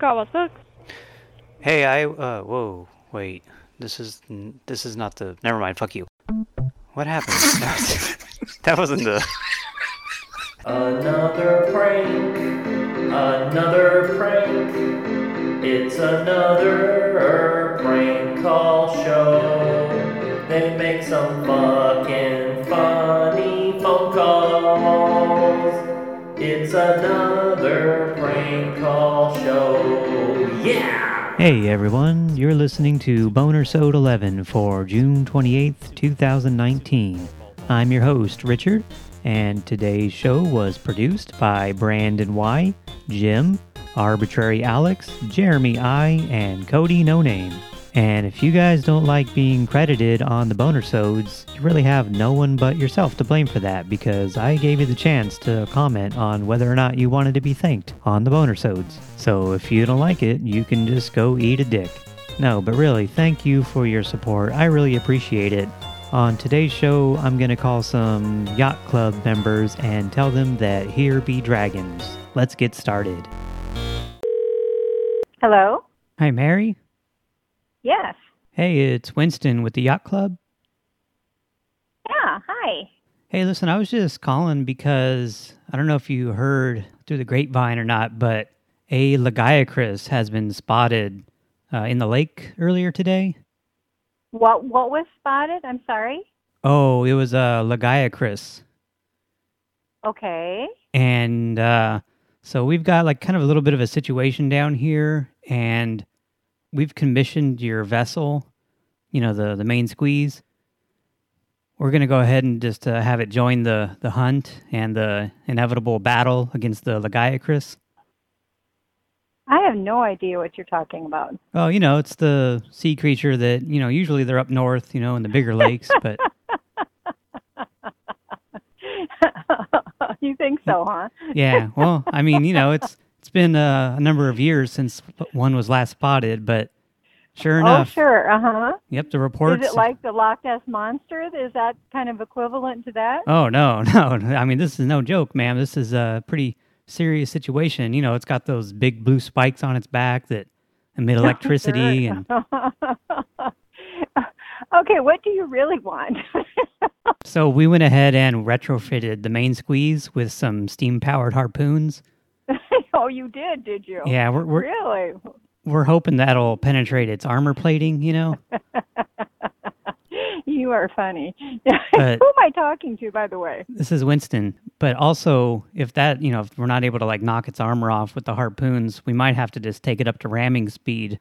Got what sucks? Hey, I, uh, whoa, wait. This is, this is not the, never mind, fuck you. What happened? that wasn't the... Another prank, another prank. It's another prank call show. They make some fucking funny phone calls. It's another prank call show. Yeah! Hey everyone, you're listening to Boner Sode 11 for June 28th, 2019. I'm your host, Richard, and today's show was produced by Brandon Y, Jim, Arbitrary Alex, Jeremy I, and Cody No Name. And if you guys don't like being credited on the Boner Sodes, you really have no one but yourself to blame for that because I gave you the chance to comment on whether or not you wanted to be thanked on the Boner Sodes. So if you don't like it, you can just go eat a dick. No, but really, thank you for your support. I really appreciate it. On today's show, I'm going to call some Yacht Club members and tell them that here be dragons. Let's get started. Hello? Hi, Mary. Yes. Hey, it's Winston with the Yacht Club. Yeah, hi. Hey, listen, I was just calling because I don't know if you heard through the grapevine or not, but a Lagiacrus has been spotted uh, in the lake earlier today. What what was spotted? I'm sorry. Oh, it was a uh, Lagiacrus. Okay. And uh, so we've got like kind of a little bit of a situation down here, and we've commissioned your vessel, you know, the, the main squeeze. We're going to go ahead and just uh, have it join the, the hunt and the inevitable battle against the Lagiacrus. I have no idea what you're talking about. Oh, you know, it's the sea creature that, you know, usually they're up north, you know, in the bigger lakes, but... you think so, huh? yeah, well, I mean, you know, it's it's been uh, a number of years since one was last spotted, but sure enough. Oh, enough. sure, uh-huh. Yep, the reports... Is it like the Loch Ness Monster? Is that kind of equivalent to that? Oh, no, no. I mean, this is no joke, ma'am. This is a pretty serious situation. You know, it's got those big blue spikes on its back that emit electricity and... okay, what do you really want? so we went ahead and retrofitted the main squeeze with some steam-powered harpoons. oh, you did, did you? Yeah, we're, we're really. We're hoping that'll penetrate its armor plating. You know. you are funny. Who am I talking to, by the way? This is Winston. But also, if that you know, if we're not able to like knock its armor off with the harpoons, we might have to just take it up to ramming speed.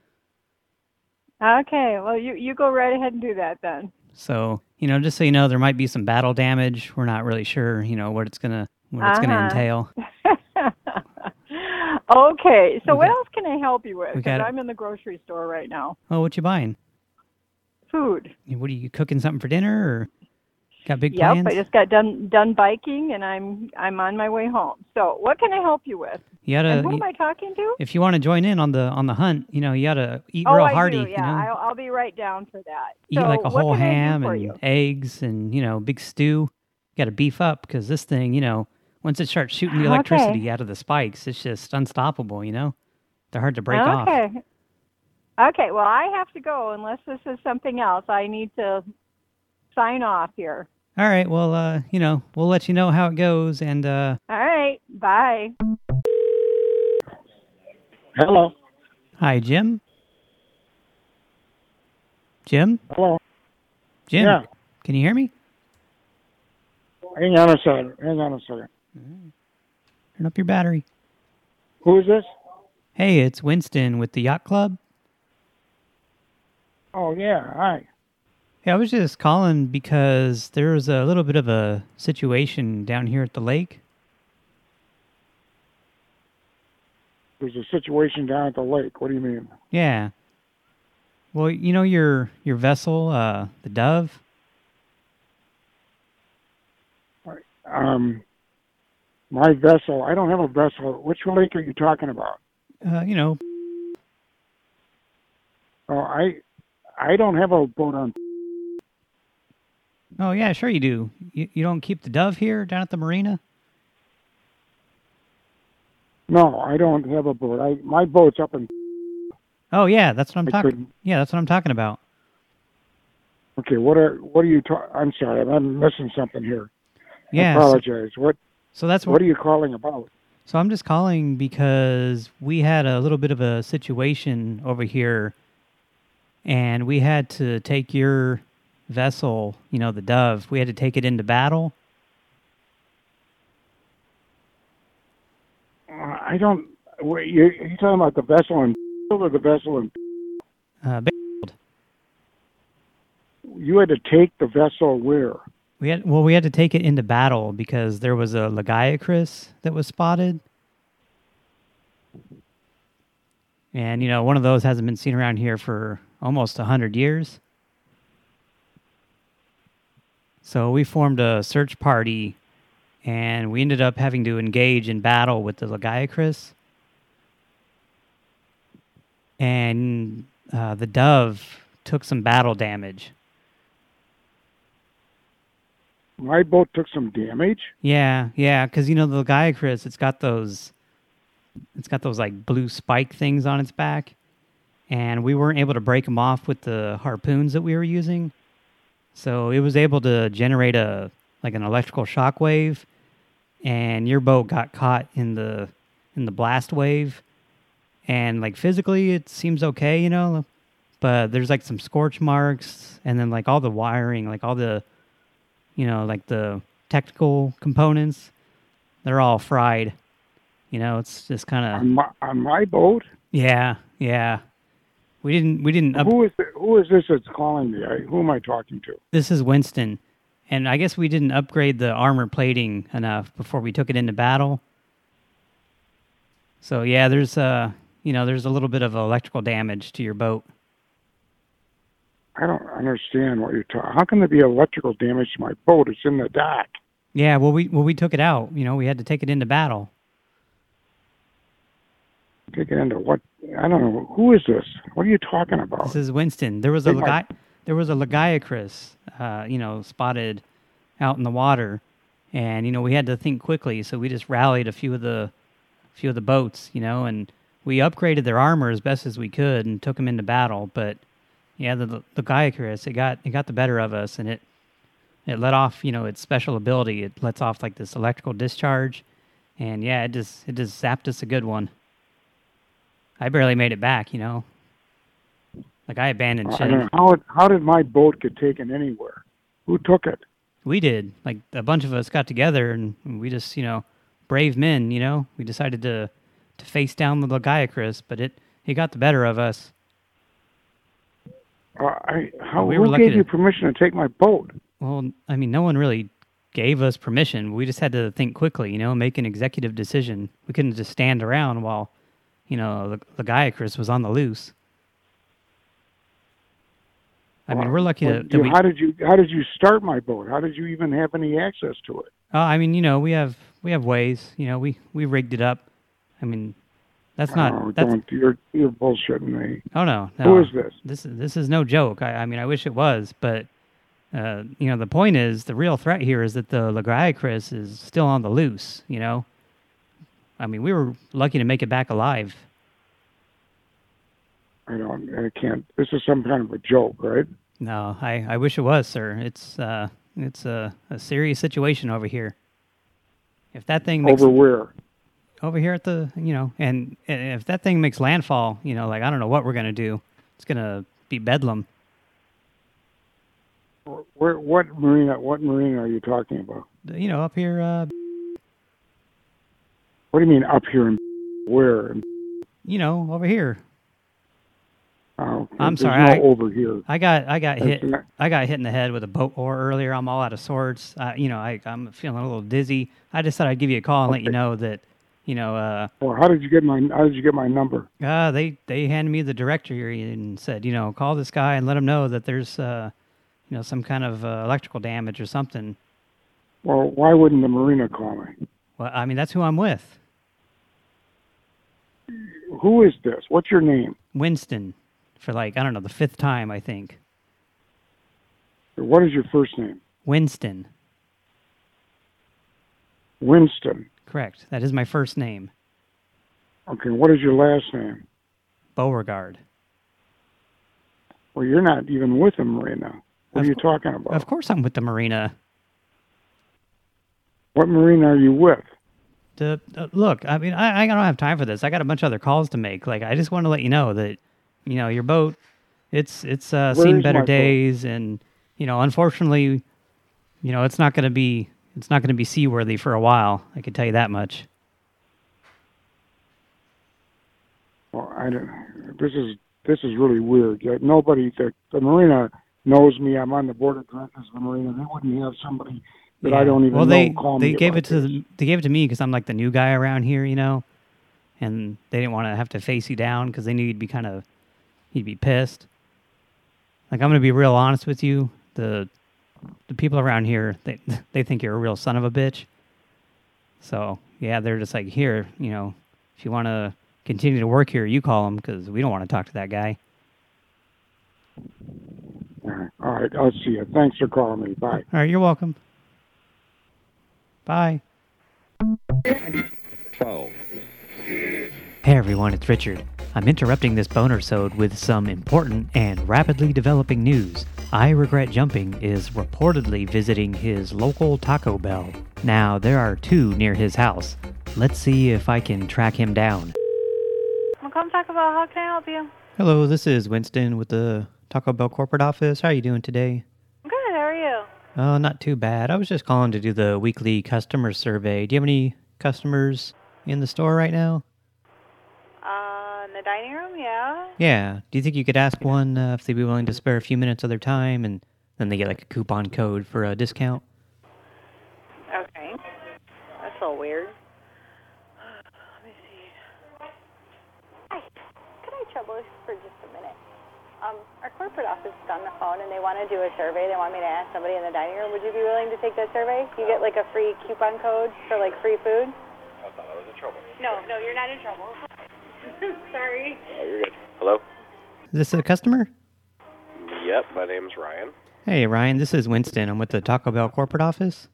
Okay, well, you you go right ahead and do that then. So you know, just so you know, there might be some battle damage. We're not really sure, you know, what it's gonna what it's Uh-huh. gonna entail. Okay, so We what else can I help you with? Because I'm in the grocery store right now. Oh, what you buying? Food. What are you cooking something for dinner or got big Yep, plans? I just got done done biking and I'm I'm on my way home. So what can I help you with? you gotta, and who you- am I talking to? if you want to join in on the on the hunt, you know, you gotta eat oh, real I hearty. do. Yeah, you know, I'll, I'll be right down for that. eat so like a whole can I do ham and you? eggs and you know big stew. Got to beef up because this thing, you know, once it starts shooting the Okay. electricity out of the spikes, it's just unstoppable. You know, they're hard to break off. okay. Okay, well, I have to go unless this is something else. I need to sign off here. All right, well, uh, you know, we'll let you know how it goes, and uh, All right, bye. Hello. hi, Jim. Jim, Hello. Jim, Yeah. can you hear me? Hang on a second. Hang on a second. Turn up your battery. Who is this? Hey, it's Winston with the Yacht Club. Oh, yeah. Hi. Hey, I was just calling because there was a little bit of a situation down here at the lake. There's a situation down at the lake. What do you mean? Yeah. Well, you know your your vessel, uh, the Dove. Um, my vessel. I don't have a vessel. Which lake are you talking about? Uh, you know, Oh, I, I don't have a boat on. oh yeah, sure you do. You you don't keep the Dove here down at the marina? No, I don't have a boat. I my boat's up in. Oh yeah, that's what I'm talking. Yeah, that's what I'm talking about. Okay, what are what are you? I'm sorry, I'm missing something here. I Yeah. so- apologize. What So that's what are you calling about? So I'm just calling because we had a little bit of a situation over here, and we had to take your vessel, you know, the Dove. We had to take it into battle. Uh, I don't. Wait, you you talking about the vessel in or the vessel in? Uh, You had to take the vessel where? We had well, we had to take it into battle because there was a Lagiacrus that was spotted, and you know, one of those hasn't been seen around here for almost a hundred years. So we formed a search party, and we ended up having to engage in battle with the Lagiacrus. And uh, the Dove took some battle damage. My boat took some damage. Yeah, yeah, because you know the guy, Chris. it's got those, it's got those like blue spike things on its back, and we weren't able to break them off with the harpoons that we were using, so it was able to generate a like an electrical shock wave, and your boat got caught in the in the blast wave, and like physically it seems okay, you know, but there's like some scorch marks, and then like all the wiring, like all the you know, like the technical components, they're all fried. You know, it's just kind of On my on my boat. yeah, yeah. We didn't we didn't Who is it, who is this that's calling me? I, who am I talking to? this is Winston. And I guess we didn't upgrade the armor plating enough before we took it into battle. So yeah, there's uh, you know, there's a little bit of electrical damage to your boat. I don't understand what you're talking. How can there be electrical damage to my boat? It's in the dock. Yeah, well we well we took it out, you know, we had to take it into battle. Take it into what? I don't know. Who is this? What are you talking about? This is Winston. There was a Take Lagi- there was a Lagiacrus, uh, you know, spotted out in the water, and you know we had to think quickly, so we just rallied a few of the few of the boats, you know, and we upgraded their armor as best as we could and took them into battle. But yeah, the the Lagiacrus, it got it got the better of us, and it it let off, you know, its special ability. It lets off like this electrical discharge, and yeah, it just it just zapped us a good one. I barely made it back, you know. Like I abandoned I ship. don't know. How, how did my boat get taken anywhere? Who took it? We did. Like a bunch of us got together and we just, you know, brave men, you know. We decided to to face down the Lagiacrus, but it it got the better of us. Uh, I, how, We were who gave to- you permission to take my boat? Well, I mean, no one really gave us permission. We just had to think quickly, you know, make an executive decision. We couldn't just stand around while, you know, the guy Chris was on the loose. I mean, we're lucky Well, to, that you- we how did you how did you start my boat? How did you even have any access to it? Oh, I mean, you know, we have we have ways. You know, we we rigged it up. I mean, that's not oh, that's don't you're you're bullshitting me. oh no, no. Who is this? This is this is no joke. I, I mean, I wish it was, but uh, you know, the point is the real threat here is that the Lagiacrus is still on the loose. You know, I mean, we were lucky to make it back alive. I don't. I can't. This is some kind of a joke, right? No, I I wish it was, sir. It's uh it's a a serious situation over here. If that thing makes Over where? Over here at the you know and, and if that thing makes landfall you know like i don't know what we're gonna do it's gonna be bedlam Where? What marina? What marina are you talking about? you know up here uh What do you mean up here? In where? you know over here Oh, I'm sorry, No I- over here. i got i got That's hit not- i got hit in the head with a boat oar earlier i'm all out of sorts uh, you know I, i'm feeling a little dizzy i just thought i'd give you a call and let you know that you know uh Well, how did you get my? How did you get my number? uh they they handed me the directory and said you know call this guy and let him know that there's uh you know some kind of uh, electrical damage or something Well, why wouldn't the marina call me? well i mean that's who i'm with Who is this? What's your name? Winston for like I don't know the fifth time I think. What is your first name? Winston, Winston. Correct. That is my first name. Okay, what is your last name? Beauregard. Well, you're not even with him marina. What Of are you talking about? Of course I'm with the marina. What marina are you with? The, uh, look, I mean, I, I don't have time for this. I got a bunch of other calls to make. Like, I just want to let you know that, you know, your boat, it's it's uh, seen better my boat? days, and you know, unfortunately, you know, it's not going to be it's not going to be seaworthy for a while. I can tell you that much. Well, I don't. This is this is really weird. Nobody, the, the marina knows me. I'm on the board of directors of the marina. They wouldn't have somebody that I don't even well, know they call they me gave it to the, they gave it to me because I'm like the new guy around here, you know, and they didn't want to have to face you down because they knew you'd be kind of you'd be pissed. Like I'm gonna be real honest with you. The the people around here they they think you're a real son of a bitch. So yeah, they're just like here, you know, if you want to continue to work here, you call them because we don't want to talk to that guy. All right. All right, I'll see you. Thanks for calling me. Bye. All right, you're welcome. Bye. Hey everyone, it's Richard. I'm interrupting this boner sode with some important and rapidly developing news. I Regret Jumping is reportedly visiting his local Taco Bell. Now, there are two near his house. Let's see if I can track him down. Come talk about how can I help you? Hello, this is Winston with the Taco Bell corporate office. How are you doing today? Good. How are you? Oh, not too bad. I was just calling to do the weekly customer survey. Do you have any customers in the store right now? In the dining room, yeah. Yeah. Do you think you could ask one uh, if they'd be willing to spare a few minutes of their time and then they get like a coupon code for a discount? Okay. That's all weird. Let me see. Hi, could I trouble you for just a minute? Um, our corporate office is on the phone and they want to do a survey. They want me to ask somebody in the dining room. Would you be willing to take that survey? You get like a free coupon code for like free food. I thought I was in trouble. No, no, you're not in trouble. Sorry. Oh, you're good. Hello? Is this a customer? Yep, my name's Ryan. Hey, Ryan, this is Winston. I'm with the Taco Bell corporate office.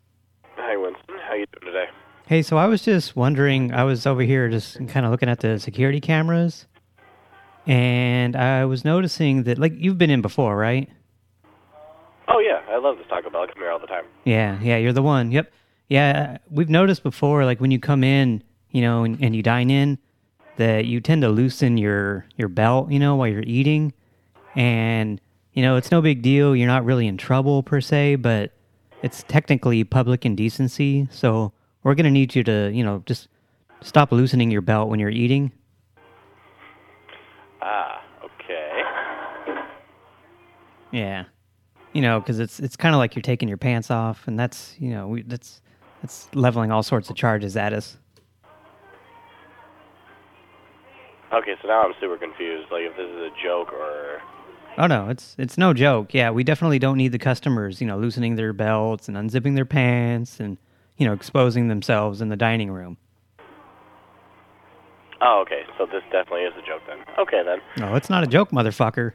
Hi, Winston. How you doing today? Hey, so I was just wondering, I was over here just kind of looking at the security cameras, and I was noticing that, like, you've been in before, right? Oh, yeah. I love this Taco Bell. I come here all the time. Yeah, yeah, you're the one. Yep. Yeah, we've noticed before, like when you come in, you know, and, and you dine in, that you tend to loosen your your belt, you know, while you're eating, and you know it's no big deal. You're not really in trouble per se, but it's technically public indecency. So we're gonna need you to, you know, just stop loosening your belt when you're eating. Ah, okay. Yeah, you know, because it's it's kind of like you're taking your pants off, and that's you know we, that's that's leveling all sorts of charges at us. Okay, so now I'm super confused. Like, if this is a joke or... Oh no, it's it's no joke. Yeah, we definitely don't need the customers, you know, loosening their belts and unzipping their pants and you know exposing themselves in the dining room. Oh, okay. So this definitely is a joke then. Okay, then. No, it's not a joke, motherfucker.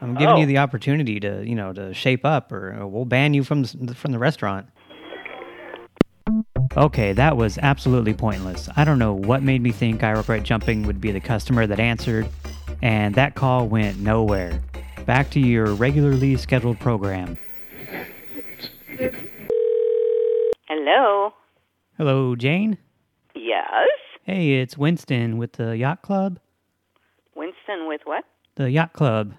I'm giving Oh. you the opportunity to, you know, to shape up, or uh, we'll ban you from the, from the restaurant. Okay, that was absolutely pointless. I don't know what made me think I regret jumping would be the customer that answered, and that call went nowhere. Back to your regularly scheduled program. Hello. Hello, Jane. Yes. Hey, it's Winston with the yacht club. Winston with what? The yacht club.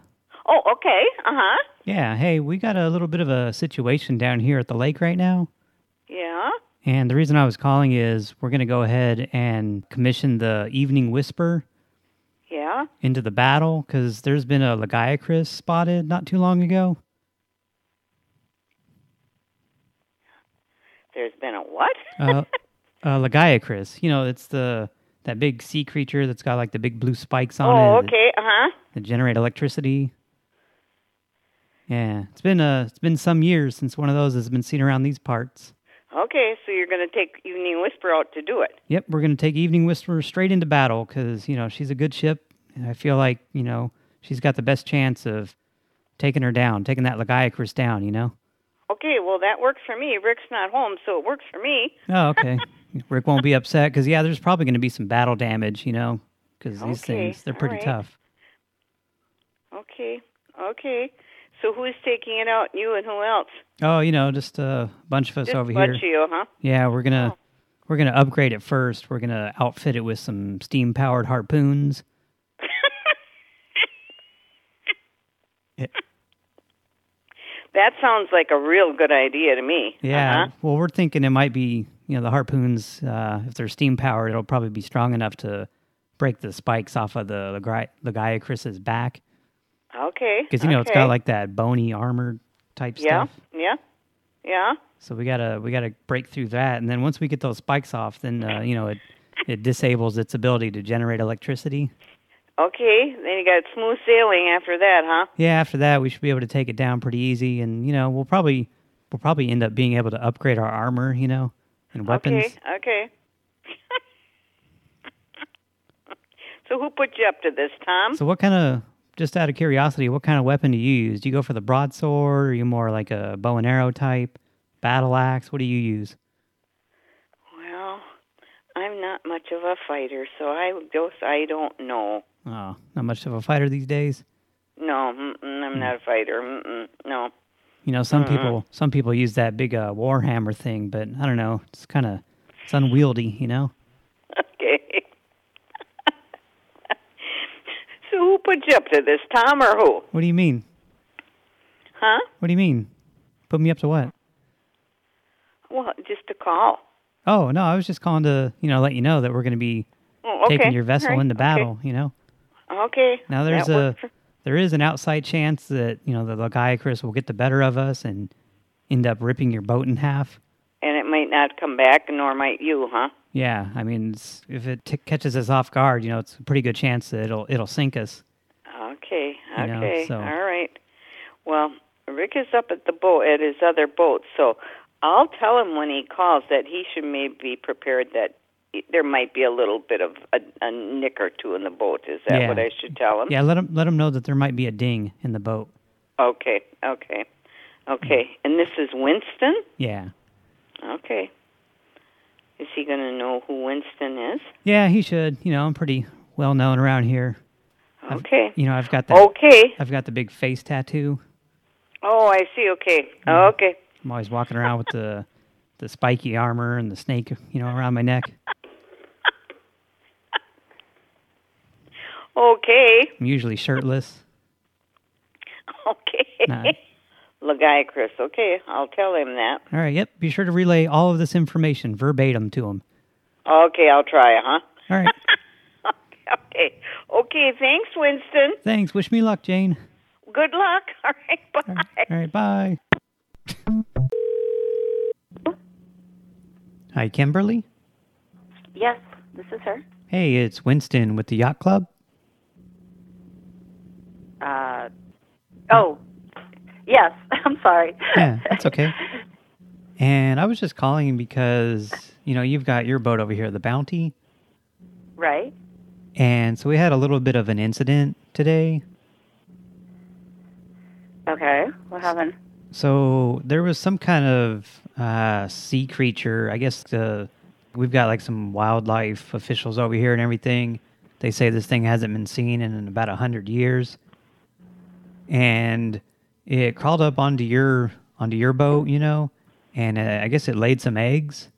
Oh, okay. Uh huh. Yeah, hey, we got a little bit of a situation down here at the lake right now. And the reason I was calling is we're going to go ahead and commission the Evening Whisper Yeah. into the battle because there's been a Lagiacrus spotted not too long ago. There's been a what? Uh, uh, Lagiacrus, you know, it's the that big sea creature that's got like the big blue spikes on oh, it that- okay. Uh huh. that generate electricity. Yeah, it's been uh, it's been some years since one of those has been seen around these parts. Okay, so you're going to take Evening Whisper out to do it. Yep, we're going to take Evening Whisper straight into battle because, you know, she's a good ship. And I feel like, you know, she's got the best chance of taking her down, taking that Lagiacrus down, you know? Okay, well that works for me. Rick's not home, so it works for me. Oh, okay. Rick won't be upset because yeah, there's probably going to be some battle damage, you know, because these Okay, things they're pretty right. tough. Okay, okay. So who's taking it out? You and who else? Oh, you know, just a bunch of us Just over a bunch here. of you, huh? Yeah, we're gonna we're gonna upgrade it first. We're gonna outfit it with some steam powered harpoons. That sounds like a real good idea to me. Yeah. Uh-huh. Well, we're thinking it might be you know the harpoons. Uh, if they're steam powered, it'll probably be strong enough to break the spikes off of the the, the guy Chris's back. Okay. Because you know it's got like that bony armor type Yeah, stuff. yeah, yeah. So we gotta we gotta break through that, and then once we get those spikes off, then uh, you know it it disables its ability to generate electricity. Okay, then you got smooth sailing after that, huh? Yeah, after that we should be able to take it down pretty easy, and you know we'll probably we'll probably end up being able to upgrade our armor, you know, and weapons. Okay, okay. so who put you up to this, Tom? So what kind of just out of curiosity, what kind of weapon do you use? Do you go for the broadsword, or are you more like a bow and arrow type, battle axe? What do you use? well, I'm not much of a fighter, so I just I don't know. Oh, not much of a fighter these days. No, mm-mm, I'm not a fighter. No. You know, some people some people use that big uh, warhammer thing, but I don't know. It's kind of it's unwieldy, you know. Okay. so who put you up to this, Tom or who? What do you mean? Huh? What do you mean? Put me up to what? Well, just a call. Oh no, I was just calling to you know let you know that we're going to be Oh, okay. taking your vessel right, into okay. battle. You know. Okay. Now there's that a there is an outside chance that you know the Lagiacrus will get the better of us and end up ripping your boat in half. and it might not come back, nor might you, huh? Yeah, I mean, if it t catches us off guard, you know, it's a pretty good chance that it'll it'll sink us. Okay. You know, Okay. so- All right. Well, Rick is up at the boat at his other boat, so I'll tell him when he calls that he should maybe be prepared that there might be a little bit of a, a nick or two in the boat. Is that Yeah. what I should tell him? Yeah, let him let him know that there might be a ding in the boat. Okay. Okay. Okay. And this is Winston. Yeah, Okay. Is he going to know who Winston is? yeah, he should. You know, I'm pretty well known around here. I've- Okay. You know, I've got that. Okay. I've got the big face tattoo. Oh, I see. Okay. Okay. I'm always walking around with the the spiky armor and the snake, you know, around my neck. Okay. I'm usually shirtless. Okay. Nah. Chris. Okay, I'll tell him that. All right, yep. Be sure to relay all of this information verbatim to him. Okay, I'll try, huh? All right. Okay. Okay, thanks, Winston. Thanks. Wish me luck, Jane. Good luck. All right, bye. All right, bye. Hi, Kimberly. Yes, this is her. Hey, it's Winston with the Yacht Club. Uh, oh, yes. I'm sorry. Yeah, that's okay. And I was just calling because, you know, you've got your boat over here, the Bounty. right. And so we had a little bit of an incident today. Okay. What happened? So there was some kind of uh, sea creature. I guess the we've got like some wildlife officials over here and everything. They say this thing hasn't been seen in about a hundred years, and it crawled up onto your onto your boat, you know, and uh, I guess it laid some eggs.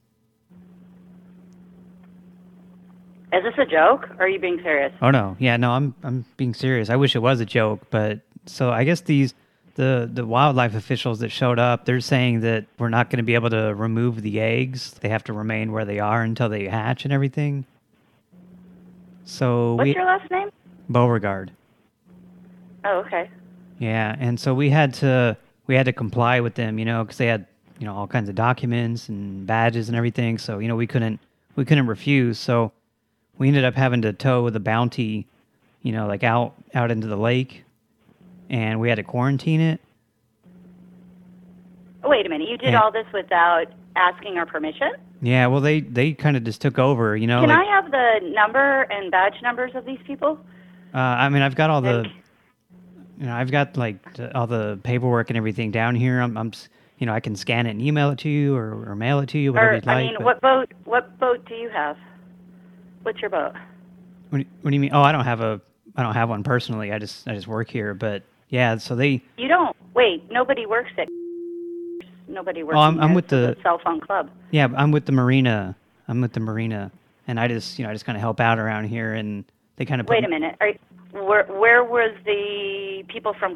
Is this a joke? Or are you being serious? Oh no, yeah, no, I'm I'm being serious. I wish it was a joke, but so I guess these the the wildlife officials that showed up, they're saying that we're not going to be able to remove the eggs. They have to remain where they are until they hatch and everything. So What's we your last name? Beauregard. Oh, okay. Yeah, and so we had to we had to comply with them, you know, because they had you know all kinds of documents and badges and everything. So you know we couldn't we couldn't refuse. So we ended up having to tow the bounty, you know, like out out into the lake, and we had to quarantine it. Wait a minute. You did Yeah. all this without asking our permission? Yeah, well they they kind of just took over, you know. Can like, I have the number and badge numbers of these people? Uh, I mean, I've got all the, you know, I've got like all the paperwork and everything down here. I'm, I'm, you know, I can scan it and email it to you or, or mail it to you, whatever or you'd like. I mean, what boat? What boat do you have? What's your boat? What do, you, what do you mean? Oh, I don't have a I don't have one personally. I just I just work here, but yeah, so they You don't. Wait, nobody works at. Nobody works. Oh, I'm- I'm with the- cell phone club. yeah, I'm with the marina. I'm with the marina and I just, you know, I just kind of help out around here and they kind of Wait a minute. Are, where where was the people from?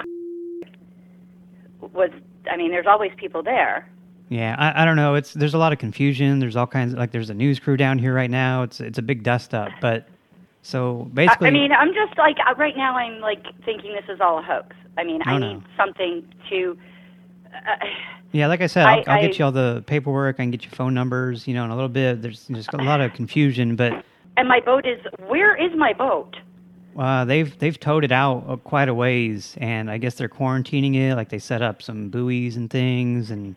Was I mean, there's always people there. Yeah, I, I don't know. It's there's a lot of confusion. There's all kinds of, like there's a news crew down here right now. It's it's a big dust up, but so basically I mean, I'm just like right now. I'm like thinking this is all a hoax. I mean, I No, need no. something to. Uh, Yeah, like I said, I'll, I- I'll get I- you all the paperwork. I can get you phone numbers. You know, in a little bit. There's just a lot of confusion, but and my boat is. Where is my boat? Uh, they've they've towed it out uh, quite a ways, and I guess they're quarantining it. Like they set up some buoys and things, and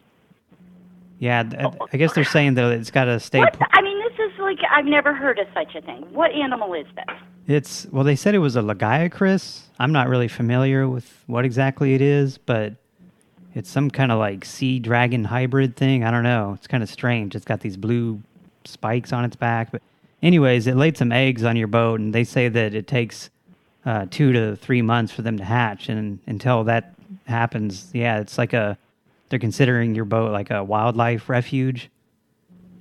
yeah, th- I guess they're saying that it's got to stay. What? I mean, this is like I've never heard of such a thing. What animal is this? It's well, they said it was a Lagiacrus. I'm not really familiar with what exactly it is, but it's some kind of like sea dragon hybrid thing. I don't know. It's kind of strange. It's got these blue spikes on its back. But anyways, it laid some eggs on your boat, and they say that it takes uh, two to three months for them to hatch, and until that happens, yeah, it's like a they're considering your boat like a wildlife refuge,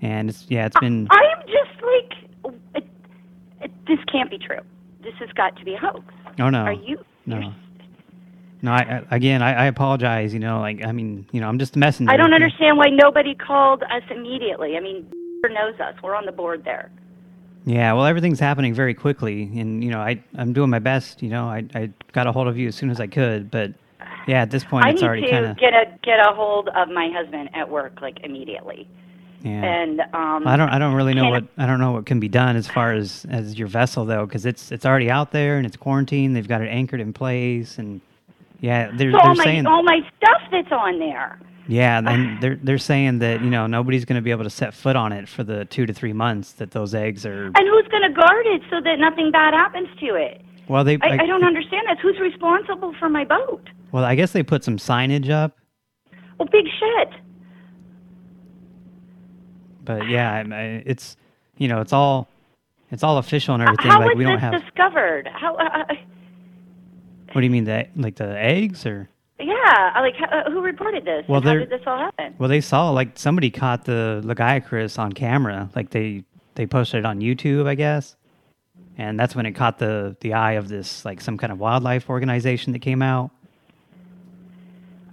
and it's yeah, it's been I am just like, it, it, this can't be true. This has got to be a hoax. oh no, Are you? no. No, I, I, again, I, I apologize. You know, like I mean, you know, I'm just a messenger. I don't understand why nobody called us immediately. I mean, knows us. We're on the board there. Yeah, well, everything's happening very quickly, and you know, I I'm doing my best. You know, I I got a hold of you as soon as I could, but yeah, at this point, I it's already to kind of get a get a hold of my husband at work like immediately. yeah. And um, I don't I don't really know what I don't know what can be done as far as as your vessel though, because it's it's already out there and it's quarantined. They've got it anchored in place, and yeah, they're so they're all my saying all my stuff that's on there. Yeah, and they're they're saying that you know nobody's going to be able to set foot on it for the two to three months that those eggs are. And who's going to guard it so that nothing bad happens to it? Well, they I, I don't understand this. Who's responsible for my boat? Well, I guess they put some signage up, Well, big shit. but yeah, I, I, it's you know it's all it's all official and everything. How like was we don't this have. discovered? How? Uh, uh, What do you mean that like the eggs or? Yeah, like uh, who reported this? Well, how did this all happen? Well, they saw like somebody caught the Lagiacrus on camera. Like they they posted it on YouTube, I guess, and that's when it caught the the eye of this like some kind of wildlife organization that came out.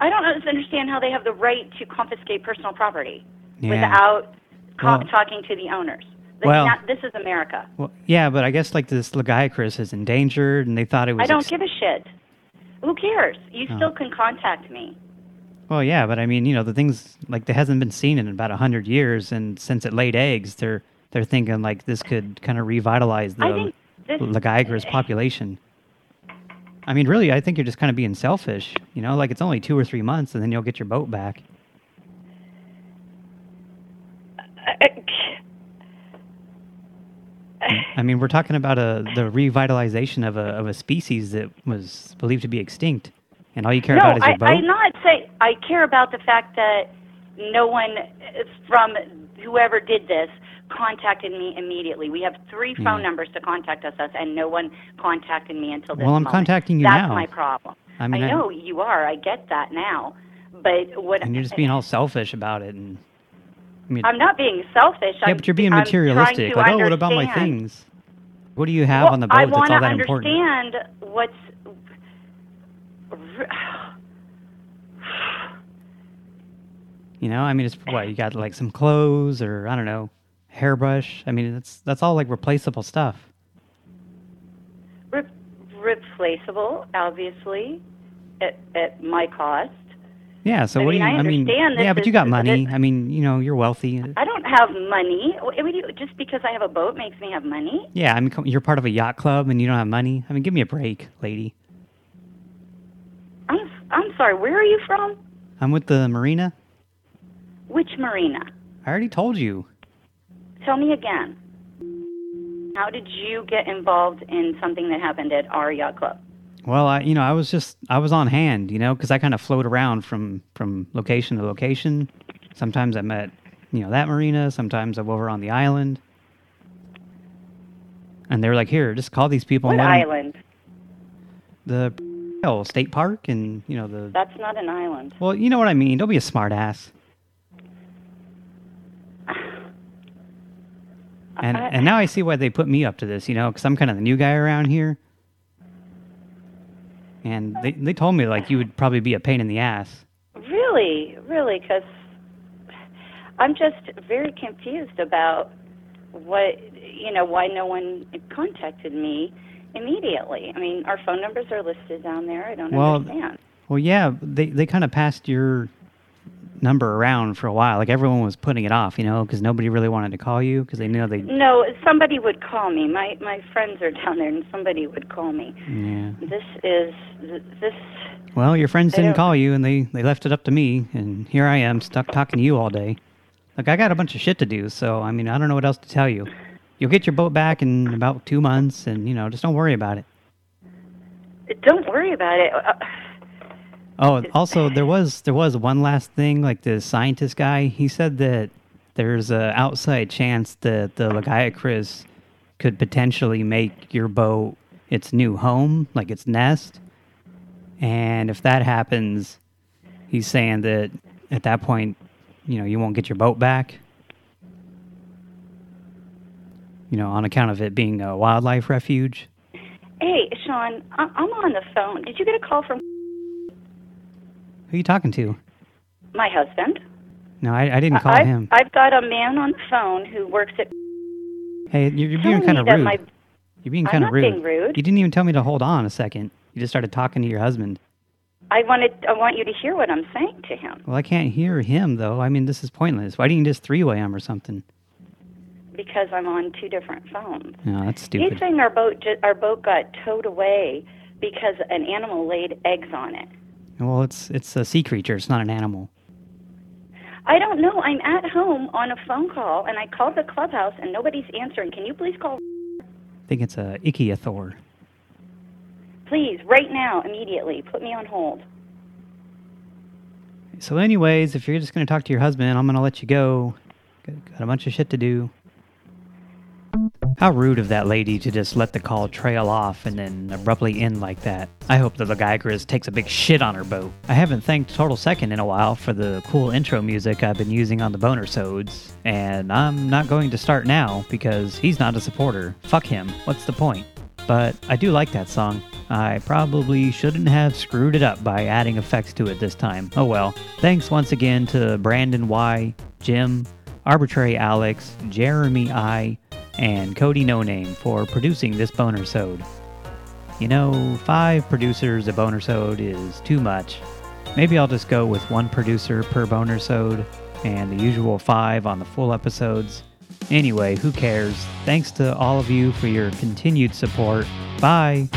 I don't understand how they have the right to confiscate personal property Yeah. without Well- talking to the owners. Like, Well- not, this is America. Well, yeah, but I guess like this Lagiacrus is endangered, and they thought it was. I don't give a shit. Who cares? You Oh. still can contact me. Well, yeah, but I mean, you know, the things like it hasn't been seen in about a hundred years, and since it laid eggs, they're they're thinking like this could kind of revitalize the think population. I mean, really, I think you're just kind of being selfish. You know, like it's only two or three months, and then you'll get your boat back. Uh, uh, I mean, we're talking about a the revitalization of a of a species that was believed to be extinct, and all you care no, about is your I, boat. I'm not saying I care about the fact that no one from whoever did this contacted me immediately. We have three phone Yeah. numbers to contact us, and no one contacted me until this Well, I'm moment. contacting you That's now. That's my problem. I mean, I- know you are. I get that now, but what and you're just being all selfish about it, and I I'm not being selfish. yeah, I'm, but you're being I'm materialistic. Like, to oh, what about my things? What do you have Well, on the boat I that's all that important? understand what's. You know, I mean, it's what you got like some clothes or I don't know, hairbrush. I mean, that's that's all like replaceable stuff. Re- replaceable, obviously, at, at my cost. Yeah. So I what mean, do you? I I mean, yeah, but you got money. I mean, you know, you're wealthy. I don't have money. What do you, just because I have a boat makes me have money? Yeah, I mean, you're part of a yacht club and you don't have money. I mean, give me a break, lady. I'm I'm sorry. Where are you from? I'm with the marina. Which marina? I already told you. Tell me again. How did you get involved in something that happened at our yacht club? Well, I, you know, I was just, I was on hand, you know, because I kind of float around from, from location to location. Sometimes I'm at, you know, that marina. Sometimes I'm over on the island. And they were like, here, just call these people. What and let 'em- island? The oh, state park and, you know, the... That's not an island. Well, you know what I mean. Don't be a smart ass. And, I- and now I see why they put me up to this, you know, because I'm kind of the new guy around here. And they, they told me, like, you would probably be a pain in the ass. Really, really, because I'm just very confused about what you know why no one contacted me immediately. I mean, our phone numbers are listed down there. I don't Well, understand. Well, yeah, they, they kind of passed your number around for a while. Like, everyone was putting it off, you know, because nobody really wanted to call you because they knew they... No, somebody would call me. My my friends are down there, and somebody would call me. Yeah. This is this. Well, your friends didn't call you, and they, they left it up to me, and here I am, stuck talking to you all day. Like I got a bunch of shit to do, so, I mean, I don't know what else to tell you. You'll get your boat back in about two months, and, you know, just don't worry about it. Don't worry about it. Uh, Oh, also, there was there was one last thing, like the scientist guy, he said that there's a outside chance that the Lagiacrus could potentially make your boat its new home, like its nest. And if that happens, he's saying that at that point, you know, you won't get your boat back. You know, on account of it being a wildlife refuge. hey, Sean, I'm on the phone. Did you get a call from Who are you talking to? my husband? No, I, I didn't call I've, him. I've got a man on the phone who works at. Hey, you're, you're being kind of rude. my- You're being kind of rude. being rude. You didn't even tell me to hold on a second. You just started talking to your husband. I wanted. I want you to hear what I'm saying to him Well, I can't hear him, though. I mean, this is pointless. Why didn't you just three-way him or something? because I'm on two different phones. No, that's He's stupid. saying our boat our boat got towed away because an animal laid eggs on it. Well, it's it's a sea creature. It's not an animal. I don't know. I'm at home on a phone call, and I called the clubhouse, and nobody's answering. Can you please call, I think it's a ichthyosaur. please, right now, immediately? Put me on hold. So anyways, if you're just going to talk to your husband, I'm going to let you go. Got, got a bunch of shit to do. How rude of that lady to just let the call trail off and then abruptly end like that. I hope that the Lagiacrus takes a big shit on her boat. I haven't thanked Total Second in a while for the cool intro music I've been using on the Boner Sods, and I'm not going to start now because he's not a supporter. Fuck him. What's the point? But I do like that song. I probably shouldn't have screwed it up by adding effects to it this time. Oh well. Thanks once again to Brandon Y, Jim, Arbitrary Alex, Jeremy I, and Cody No Name for producing this boner sode. You know, five producers a boner sode is too much. Maybe I'll just go with one producer per boner sode and the usual five on the full episodes. Anyway, who cares? Thanks to all of you for your continued support. Bye.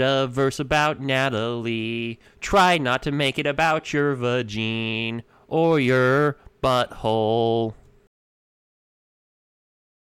A verse about Natalie. Try not to make it about your vagine or your butthole.